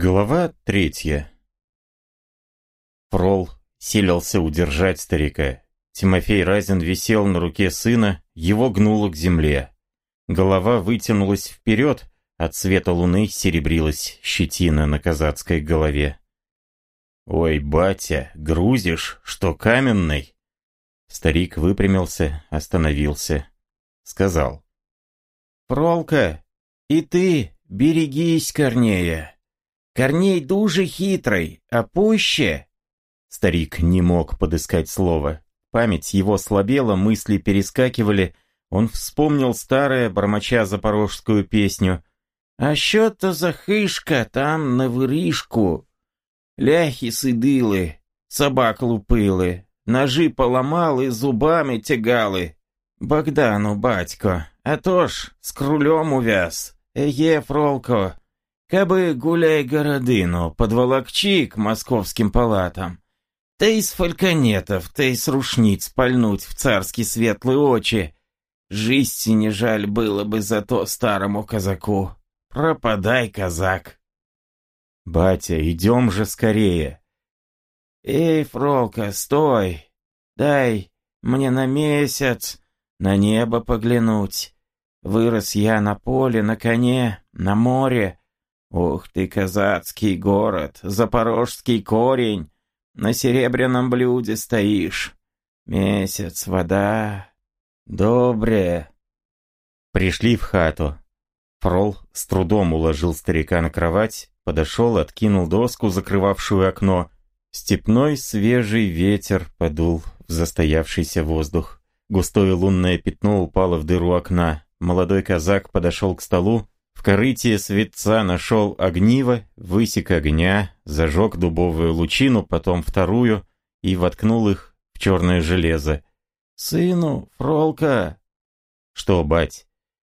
Глава третья. Фрол силился удержать старика. Тимофей Разин висел на руке сына, его гнуло к земле. Голова вытянулась вперед, от света луны серебрилась щетина на казацкой голове. «Ой, батя, грузишь, что каменный?» Старик выпрямился, остановился. Сказал. «Фролка, и ты берегись, Корнея!» Корней дуже хитрый, а пуще...» Старик не мог подыскать слово. Память его слабела, мысли перескакивали. Он вспомнил старое, бормоча запорожскую песню. «А що то за хишка там на вирішку? Ляхи сидили, собак лупили, ножи поламали, зубами тягали. Богдану, батько, а то ж з крулем увяз. Еге, Фролко, Кабы гуляй городину, подволокчи к московским палатам. Та из фальконетов, та из рушниц пальнуть в царские светлые очи. Жизни не жаль было бы за то старому казаку. Пропадай, казак. Батя, идем же скорее. Эй, Фролка, стой. Дай мне на месяц на небо поглянуть. Вырос я на поле, на коне, на море. Ух ты, казацкий город, запорожский корень, на серебряном блюде стоишь. Месяц, вода, добре. Пришли в хату. Фрол с трудом уложил старика на кровать, подошел, откинул доску, закрывавшую окно. Степной свежий ветер подул в застоявшийся воздух. Густое лунное пятно упало в дыру окна. Молодой казак подошел к столу, в корыте светца нашел огниво, высек огня, зажег дубовую лучину, потом вторую и воткнул их в черное железо. «Сыну, Фролка!» «Что, бать?»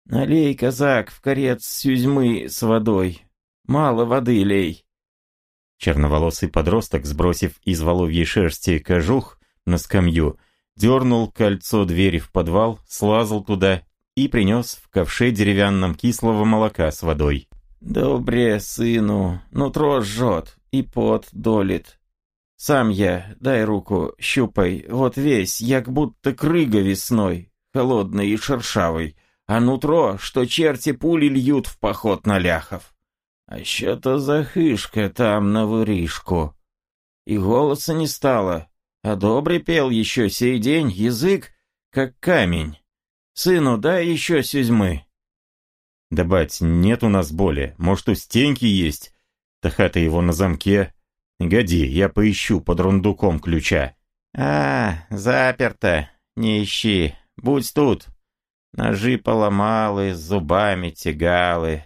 «Налей, казак, в корец сюзьмы с водой. Мало воды лей». Черноволосый подросток, сбросив из воловьей шерсти кожух на скамью, дернул кольцо двери в подвал, слазал туда и принес в ковше деревянном кислого молока с водой. «Добре, сыну, нутро жжет и пот долит. Сам я, дай руку, щупай, вот весь, як будто крыга весной, холодный и шершавый, а нутро, что черти пули льют в поход на ляхов. А что-то за хышка там на выришку. И голоса не стало, а добре пел еще сей день язык, как камень. Сыну, дай еще сюзьмы. Да, бать, нет у нас боли. Может, у Стеньки есть? Да хата его на замке. Годи, я поищу под рундуком ключа. А, заперто. Не ищи. Будь тут. Ножи поломалы, зубами тягалы.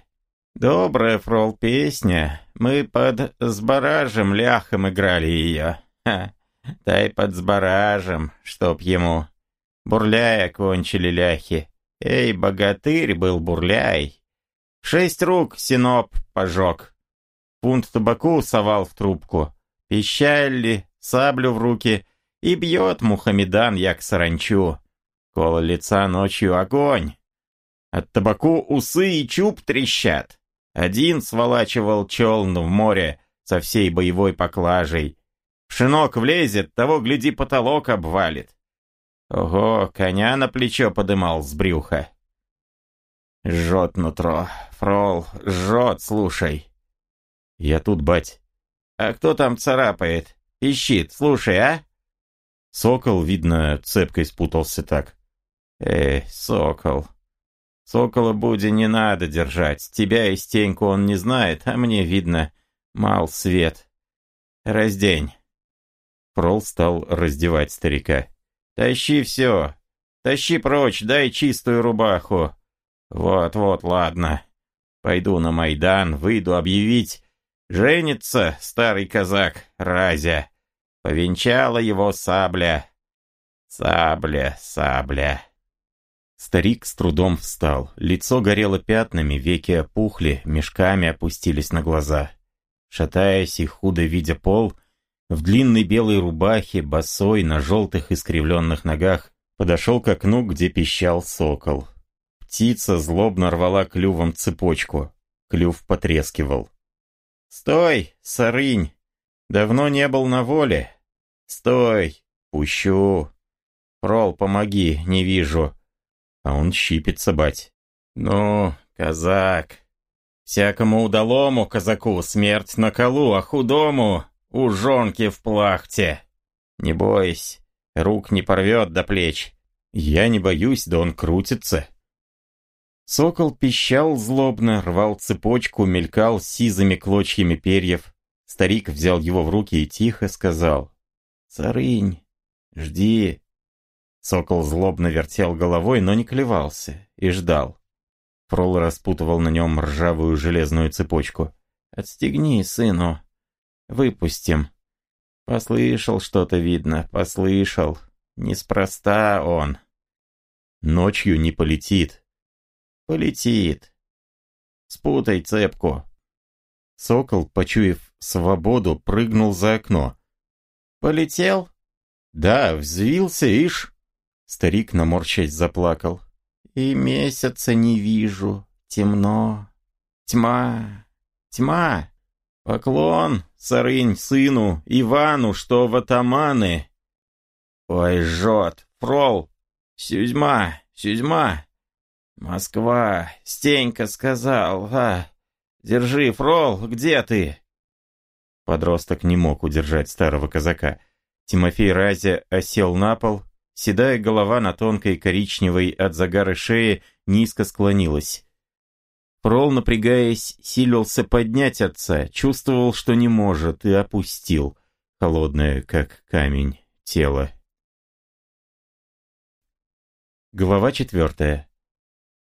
Добрая, фрол, песня. Мы под сбаражем ляхом играли ее. Ха. Дай под сбаражем, чтоб ему Бурляя кончили ляхи. Эй, богатырь был бурляй. Шесть рук синоп пожег. Фунт табаку совал в трубку. Пищали, саблю в руки. И бьет Мухамедан, як саранчу. Коло лица ночью огонь. От табаку усы и чуб трещат. Один сволачивал челн в море со всей боевой поклажей. В шинок влезет, того, гляди, потолок обвалит. Ого, коня на плечо подымал с брюха. Жжет нутро. Фрол, жжет, слушай. Я тут, бать. А кто там царапает? Ищит, слушай, а? Сокол, видно, цепкой спутался так. Эй, сокол. Сокола Буди не надо держать. Тебя и Стеньку он не знает, а мне, видно, мал свет. Раздень. Фрол стал раздевать старика. Тащи все. Тащи прочь, дай чистую рубаху. Вот-вот, ладно. Пойду на Майдан, выйду объявить. Женится старый казак, Разя. Повенчала его сабля. Сабля, сабля. Старик с трудом встал. Лицо горело пятнами, веки опухли, мешками опустились на глаза. Шатаясь и худо видя пол, в длинной белой рубахе, босой, на желтых искривленных ногах, подошел к окну, где пищал сокол. Птица злобно рвала клювом цепочку. Клюв потрескивал. Стой, Сарынь! Давно не был на воле. Стой! Пущу! Прол, помоги, не вижу. А он щипится, бать. Ну, казак. Всякому удалому казаку смерть на колу, а худому у жонки в плахте. Не бойся, рук не порвет до плеч. Я не боюсь, да он крутится. Сокол пищал злобно, рвал цепочку, мелькал сизыми клочьями перьев. Старик взял его в руки и тихо сказал. «Царынь, жди». Сокол злобно вертел головой, но не клевался, и ждал. Фрол распутывал на нем ржавую железную цепочку. «Отстегни, сыну. Выпустим». Послышал что-то, видно, послышал. Неспроста он. Ночью не полетит. Полетит. Спутай цепку. Сокол, почуяв свободу, прыгнул за окно. Полетел? Да, взвился, ишь. Старик, наморщась, заплакал. И месяца не вижу. Темно. Тьма. Тьма. Поклон, Сарынь, сыну, Ивану, что в атаманы. Ой, жжет, фрол, Сюзьма, Сюзьма. Москва, Стенька сказал, а... Держи, фрол, где ты? Подросток не мог удержать старого казака. Тимофей Разя осел на пол, седая голова на тонкой коричневой от загара шее низко склонилась. Фрол, напрягаясь, силился поднять отца, чувствовал, что не может, и опустил, холодное, как камень, тело. Глава четвертая.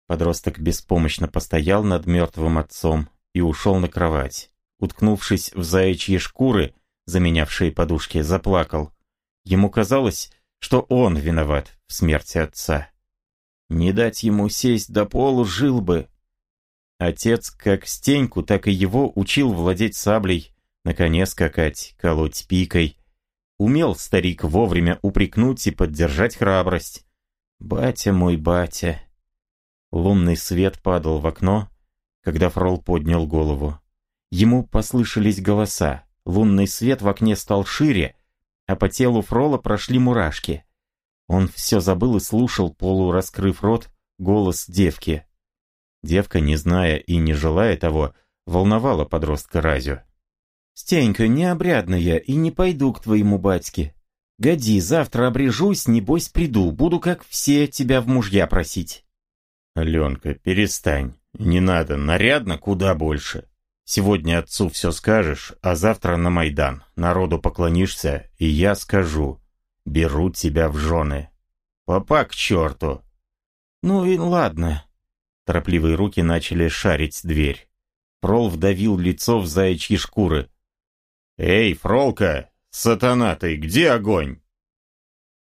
Подросток беспомощно постоял над мертвым отцом и ушел на кровать. Уткнувшись в заячьи шкуры, заменявшие подушки, заплакал. Ему казалось, что он виноват в смерти отца. Не дать ему сесть до полу жил бы. Отец как Стеньку, так и его учил владеть саблей, на коне скакать, колоть пикой. Умел старик вовремя упрекнуть и поддержать храбрость. «Батя мой, батя!» Лунный свет падал в окно, когда Фрол поднял голову. Ему послышались голоса. Лунный свет в окне стал шире, а по телу Фрола прошли мурашки. Он все забыл и слушал, полураскрыв рот, голос девки. Девка, не зная и не желая того, волновала подростка Разю. «Стенька, необрядная, и не пойду к твоему батьке. Годи, завтра обрежусь, небось приду, буду как все тебя в мужья просить. Аленка, перестань. Не надо, нарядно куда больше. Сегодня отцу все скажешь, а завтра на Майдан. Народу поклонишься, и я скажу. Беру тебя в жены. Папа к черту. Ну и ладно. Торопливые руки начали шарить дверь. Фрол вдавил лицо в заячьи шкуры. «Эй, Фролка, «Сатана ты, где огонь?»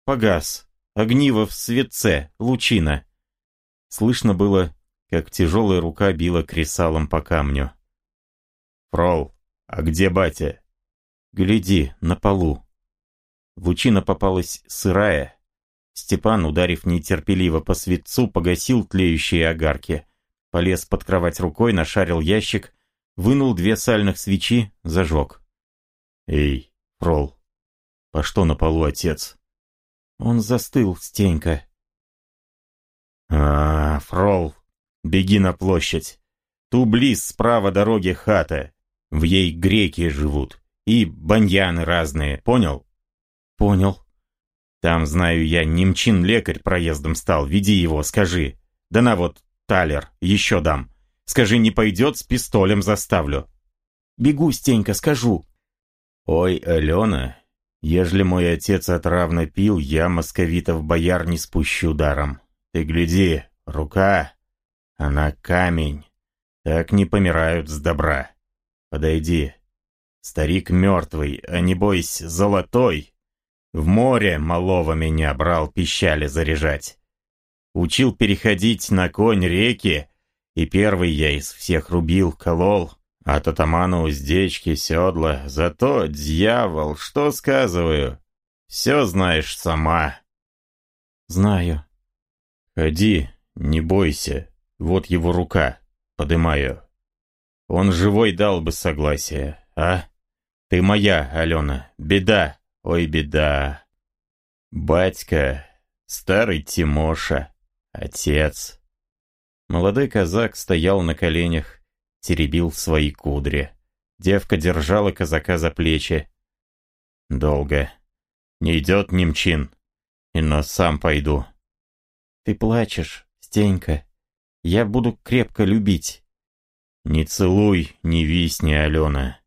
«Погас. Огниво в светце, лучина». Слышно было, как тяжелая рука била кресалом по камню. «Фрол, а где батя?» «Гляди, на полу». Лучина попалась сырая. Степан, ударив нетерпеливо по светцу, погасил тлеющие огарки. Полез под кровать рукой, нашарил ящик, вынул две сальных свечи, зажег. «Эй, Фрол. По что на полу отец? Он застыл, Стенька. А, Фрол, беги на площадь. Ту близ справа дороги хата. В ей греки живут. И баньяны разные, понял? Понял. Там, знаю я, немчин лекарь проездом стал. Веди его, скажи. Да на вот, талер, еще дам. Скажи, не пойдет, с пистолем заставлю. Бегу, Стенька, скажу. «Ой, Алена, ежели мой отец отравно пил, я московитов бояр не спущу даром. Ты гляди, рука, она камень. Так не помирают с добра. Подойди. Старик мертвый, а не бойся, золотой. В море малого меня брал пищали заряжать. Учил переходить на конь реки, и первый я из всех рубил, колол, от атамана уздечки, седла, зато, дьявол, что сказываю? Все знаешь сама. Знаю. Ходи, не бойся. Вот его рука. Подымаю. Он живой дал бы согласие, а? Ты моя, Алена, беда, ой, беда. Батька, старый Тимоша, отец. Молодой казак стоял на коленях, теребил свои кудри. Девка держала казака за плечи. Долго. Не идет немчин. Но сам пойду. Ты плачешь, Стенька. Я буду крепко любить. Не целуй, не висни, Алена.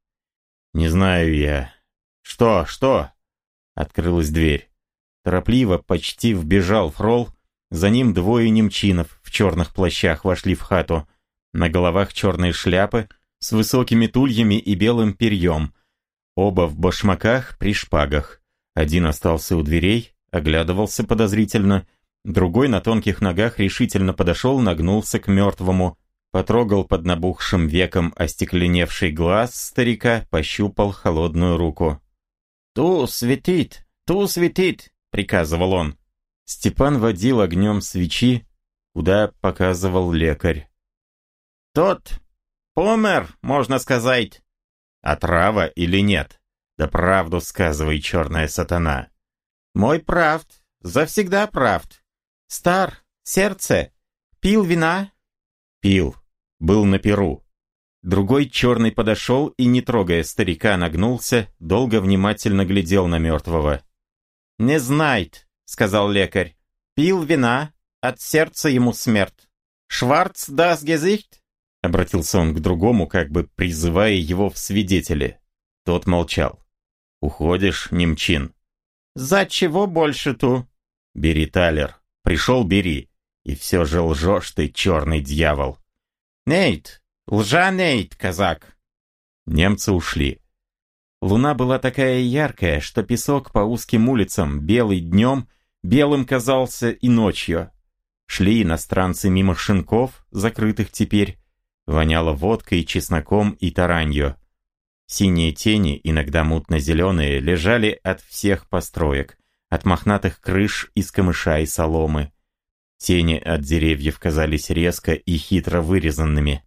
Не знаю я. Что, что? Открылась дверь. Торопливо, почти вбежал Фрол. За ним двое немчинов в черных плащах вошли в хату. На головах черные шляпы с высокими тульями и белым перьем. Оба в башмаках при шпагах. Один остался у дверей, оглядывался подозрительно, другой на тонких ногах решительно подошел, нагнулся к мертвому, потрогал под набухшим веком остекленевший глаз старика, пощупал холодную руку. «Ту светит, ту светит!» — приказывал он. Степан водил огнем свечи, куда показывал лекарь. «Тот помер, можно сказать». «Отрава или нет? Да правду сказывай, черная сатана». «Мой правд, завсегда правд. Стар, сердце, пил вина?» «Пил, был на перу». Другой черный подошел и, не трогая старика, нагнулся, долго внимательно глядел на мертвого. «Не знает», — сказал лекарь. «Пил вина, от сердца ему смерть. Шварц das Gesicht?» Обратился он к другому, как бы призывая его в свидетели. Тот молчал. «Уходишь, немчин?» «За чего больше ту?» «Бери талер. Пришел, бери. И все же лжешь ты, черный дьявол». «Нейт! Лжа Нейт, казак!» Немцы ушли. Луна была такая яркая, что песок по узким улицам, белый днем, белым казался и ночью. Шли иностранцы мимо шинков, закрытых теперь, воняло водкой, чесноком и таранью. Синие тени, иногда мутно-зеленые, лежали от всех построек, от мохнатых крыш из камыша и соломы. Тени от деревьев казались резко и хитро вырезанными.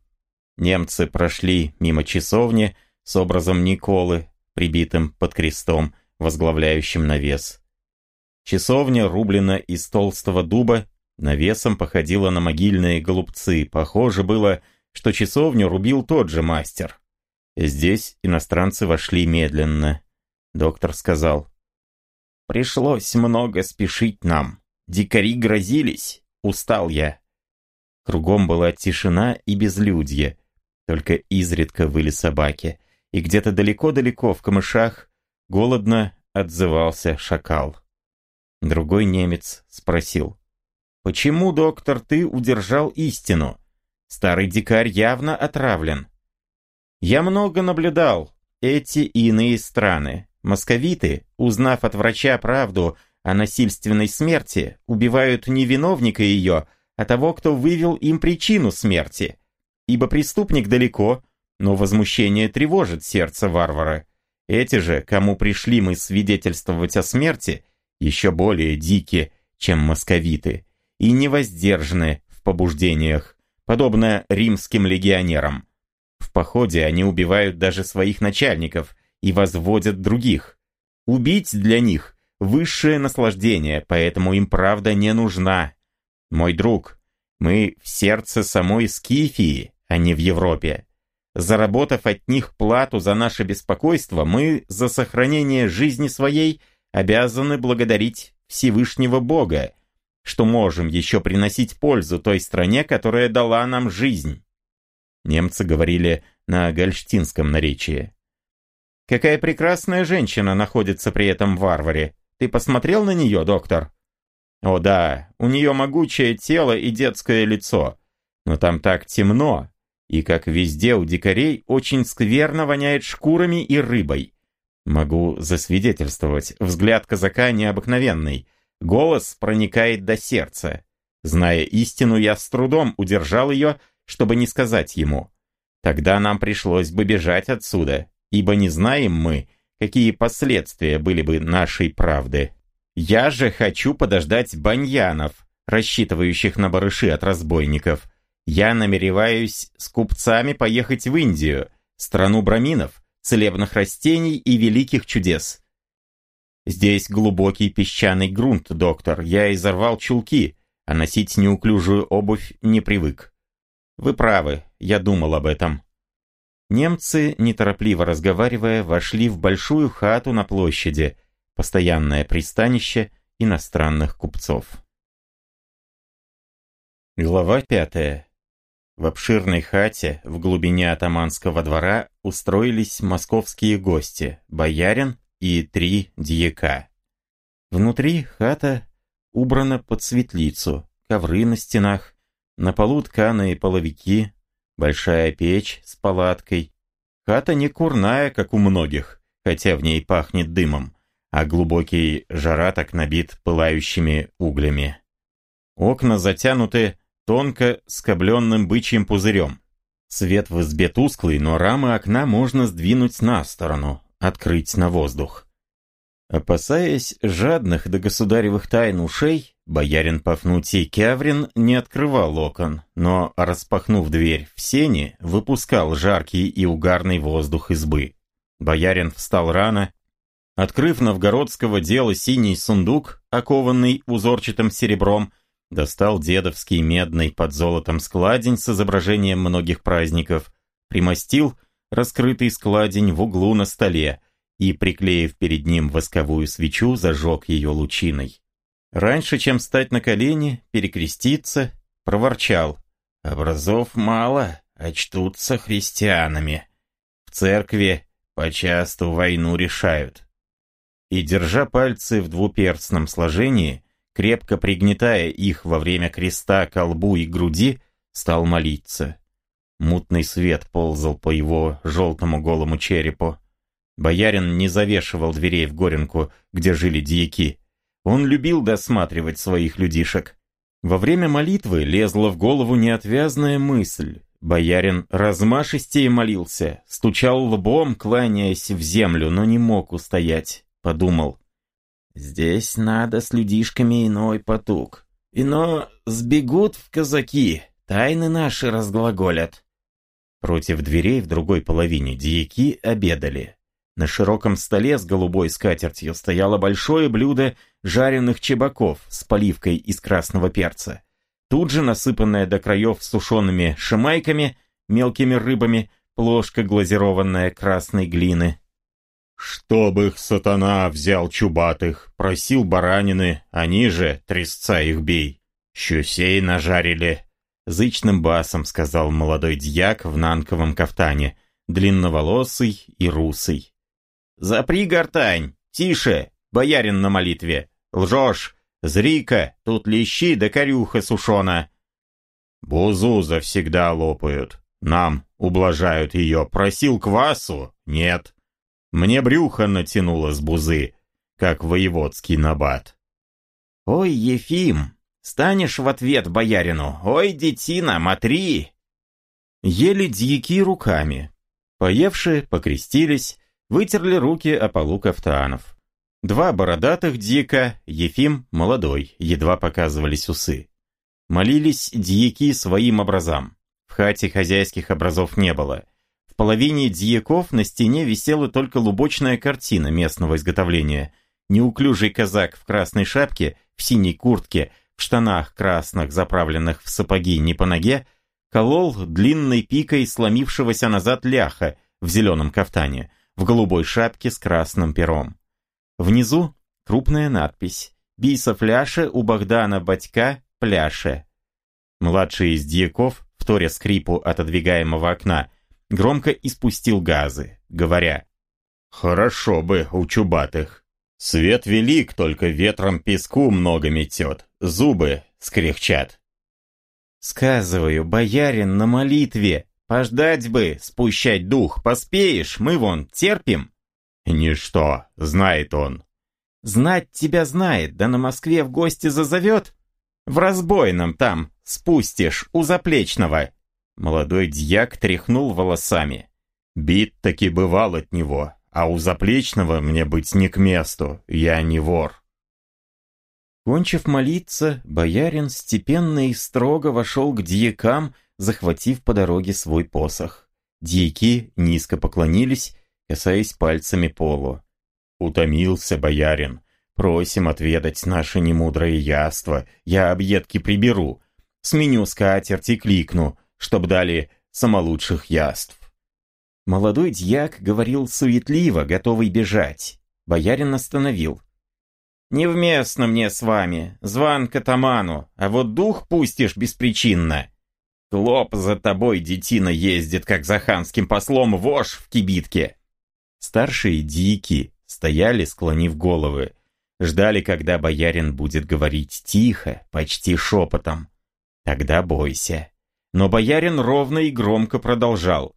Немцы прошли мимо часовни с образом Николы, прибитым под крестом, возглавляющим навес. Часовня рублена из толстого дуба, навесом походила на могильные голубцы. Похоже было, что часовню рубил тот же мастер. Здесь иностранцы вошли медленно. Доктор сказал, «Пришлось много спешить нам. Дикари грозились. Устал я». Кругом была тишина и безлюдье. Только изредка выли собаки. И где-то далеко-далеко в камышах голодно отзывался шакал. Другой немец спросил, «Почему, доктор, ты удержал истину? Старый дикарь явно отравлен». Я много наблюдал эти и иные страны. Московиты, узнав от врача правду о насильственной смерти, убивают не виновника ее, а того, кто вывел им причину смерти. Ибо преступник далеко, но возмущение тревожит сердце варвара. Эти же, кому пришли мы свидетельствовать о смерти, еще более дикие, чем московиты, и невоздержаны в побуждениях, подобно римским легионерам. В походе они убивают даже своих начальников и возводят других. Убить для них – высшее наслаждение, поэтому им правда не нужна. Мой друг, мы в сердце самой Скифии, а не в Европе. Заработав от них плату за наше беспокойство, мы за сохранение жизни своей обязаны благодарить Всевышнего Бога, что можем еще приносить пользу той стране, которая дала нам жизнь. Немцы говорили на гальштинском наречии. «Какая прекрасная женщина находится при этом варваре. Ты посмотрел на нее, доктор?» «О да, у нее могучее тело и детское лицо. Но там так темно, и, как везде у дикарей, очень скверно воняет шкурами и рыбой. Могу засвидетельствовать, взгляд казака необыкновенный, голос проникает до сердца. Зная истину, я с трудом удержал ее чтобы не сказать ему. Тогда нам пришлось бы бежать отсюда, ибо не знаем мы, какие последствия были бы нашей правды. Я же хочу подождать баньянов, рассчитывающих на барыши от разбойников. Я намереваюсь с купцами поехать в Индию, страну браминов, целебных растений и великих чудес. Здесь глубокий песчаный грунт, доктор. Я изорвал чулки, а носить неуклюжую обувь не привык. Вы правы, я думал об этом. Немцы, неторопливо разговаривая, вошли в большую хату на площади, постоянное пристанище иностранных купцов. Глава пятая. В обширной хате в глубине атаманского двора устроились московские гости, боярин и три дьяка. Внутри хата убрана под светлицу, ковры на стенах, на полу тканые половики, большая печь с палаткой. Хата не курная, как у многих, хотя в ней пахнет дымом, а глубокий жараток набит пылающими углями. Окна затянуты тонко скобленным бычьим пузырем. Свет в избе тусклый, но рамы окна можно сдвинуть на сторону, открыть на воздух. Опасаясь жадных до государевых тайн ушей, боярин Пафнутий Кяврин не открывал окон, но, распахнув дверь в сени, выпускал жаркий и угарный воздух избы. Боярин встал рано, открыв новгородского дела синий сундук, окованный узорчатым серебром, достал дедовский медный под золотом складень с изображением многих праздников, примостил раскрытый складень в углу на столе, и, приклеив перед ним восковую свечу, зажег ее лучиной. Раньше, чем встать на колени, перекреститься, проворчал. «Образов мало, а чтутся христианами. В церкви почасту войну решают». И, держа пальцы в двуперстном сложении, крепко пригнетая их во время креста к лбу и груди, стал молиться. Мутный свет ползал по его желтому голому черепу. Боярин не завешивал дверей в Горенку, где жили дьяки. Он любил досматривать своих людишек. Во время молитвы лезла в голову неотвязная мысль. Боярин размашистее молился, стучал лбом, кланяясь в землю, но не мог устоять. Подумал, здесь надо с людишками иной потуг. Ино сбегут в казаки, тайны наши разглаголят. Против дверей в другой половине дьяки обедали. На широком столе с голубой скатертью стояло большое блюдо жареных чебаков с поливкой из красного перца. Тут же насыпанная до краев сушеными шамайками, мелкими рыбами, плошка глазированная красной глины. «Чтоб их сатана взял чубатых, просил баранины, они же, трясца их бей. Щусей нажарили». Зычным басом сказал молодой дьяк в нанковом кафтане, длинноволосый и русый. «Запри гортань! Тише! Боярин на молитве! Лжешь! Зрика! Тут лещи да корюха сушона!» «Бузу завсегда лопают. Нам ублажают ее. Просил квасу? Нет. Мне брюхо натянуло с бузы, как воеводский набат». «Ой, Ефим, станешь в ответ боярину! Ой, детина, матри!» Ели дьяки руками. Поевшие, покрестились, вытерли руки о полу кафтанов. Два бородатых дьяка, Ефим молодой, едва показывались усы. Молились дьяки своим образам. В хате хозяйских образов не было. Половине дьяков на стене висела только лубочная картина местного изготовления. Неуклюжий казак в красной шапке, в синей куртке, в штанах красных, заправленных в сапоги не по ноге, колол длинной пикой сломившегося назад ляха в зеленом кафтане – в голубой шапке с красным пером. Внизу крупная надпись «Биса фляше у Богдана Батька пляше». Младший из дьяков, вторя скрипу отодвигаемого окна, громко испустил газы, говоря «Хорошо бы у чубатых. Свет велик, только ветром песку много метет, зубы скрехчат». «Сказываю, боярин на молитве», Пождать бы, спущать дух, поспеешь, мы вон терпим. Ничто, знает он. Знать тебя знает, да на Москве в гости зазовет. В разбойном там спустишь у заплечного. Молодой дьяк тряхнул волосами. Бит таки бывал от него, а у заплечного мне быть не к месту, я не вор. Кончив молиться, боярин степенно и строго вошел к дьякам, захватив по дороге свой посох. Дьяки низко поклонились, касаясь пальцами полу. «Утомился боярин. Просим отведать наше немудрое яство. Я объедки приберу. Сменю скатерть и кликну, чтоб дали самолучших яств». Молодой дьяк говорил суетливо, готовый бежать. Боярин остановил. «Невместно мне с вами, зван к атаману, а вот дух пустишь беспричинно. Клоп за тобой, детина, ездит, как за ханским послом вож в кибитке». Старшие дики стояли, склонив головы, ждали, когда боярин будет говорить тихо, почти шепотом. Тогда бойся. Но боярин ровно и громко продолжал.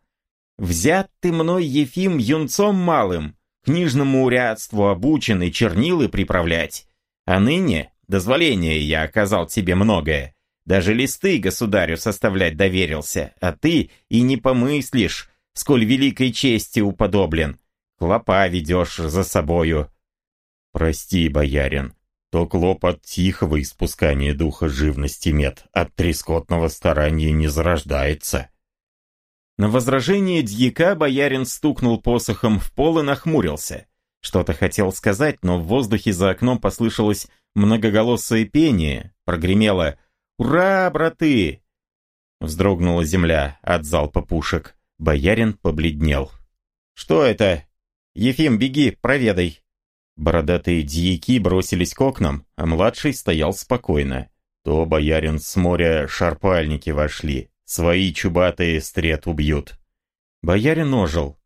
«Взят ты мной, Ефим, юнцом малым, книжному урядству обучен и чернилы приправлять. А ныне дозволение я оказал тебе многое. Даже листы государю составлять доверился, а ты и не помыслишь, сколь великой чести уподоблен. Клопа ведешь за собою. Прости, боярин, то клоп от тихого испускания духа живности мед, от трескотного старания не зарождается. На возражение дьяка боярин стукнул посохом в пол и нахмурился. Что-то хотел сказать, но в воздухе за окном послышалось многоголосое пение, прогремело «Ура, браты!» Вздрогнула земля от залпа пушек. Боярин побледнел. «Что это? Ефим, беги, проведай!» Бородатые дьяки бросились к окнам, а младший стоял спокойно. То боярин с моря шарпальники вошли, Свои чубатые стрет убьют. Боярин ожил.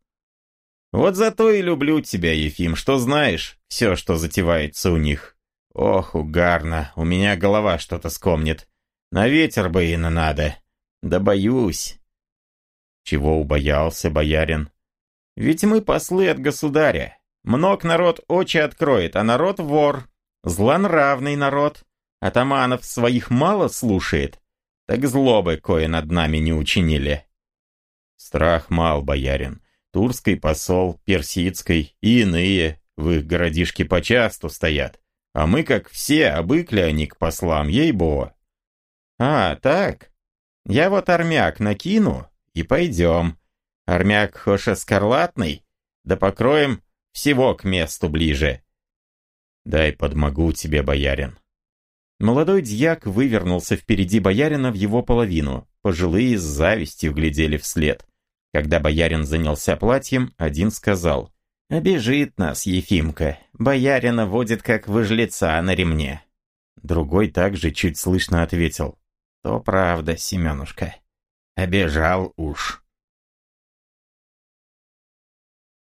Вот зато и люблю тебя, Ефим, что знаешь все, что затевается у них. Ох, угарно, у меня голова что-то скомнет. На ветер бы и на надо. Да боюсь. Чего убоялся боярин? Ведь мы послы от государя. Мног народ очи откроет, а народ вор. Злонравный народ. Атаманов своих мало слушает, так злобы кое над нами не учинили. Страх мал, боярин. Турский посол, персидский и иные в их городишке почасту стоят. А мы, как все, обыкли они к послам, ей-бо. А, так? Я вот армяк накину и пойдем. Армяк хоша скарлатный, да покроем всего к месту ближе. Дай подмогу тебе, боярин. Молодой дьяк вывернулся впереди боярина в его половину. Пожилые с завистью глядели вслед. Когда боярин занялся платьем, один сказал, «Обежит нас, Ефимка. Боярина водит, как выжлеца на ремне». Другой также чуть слышно ответил, «То правда, Семенушка. Обежал уж».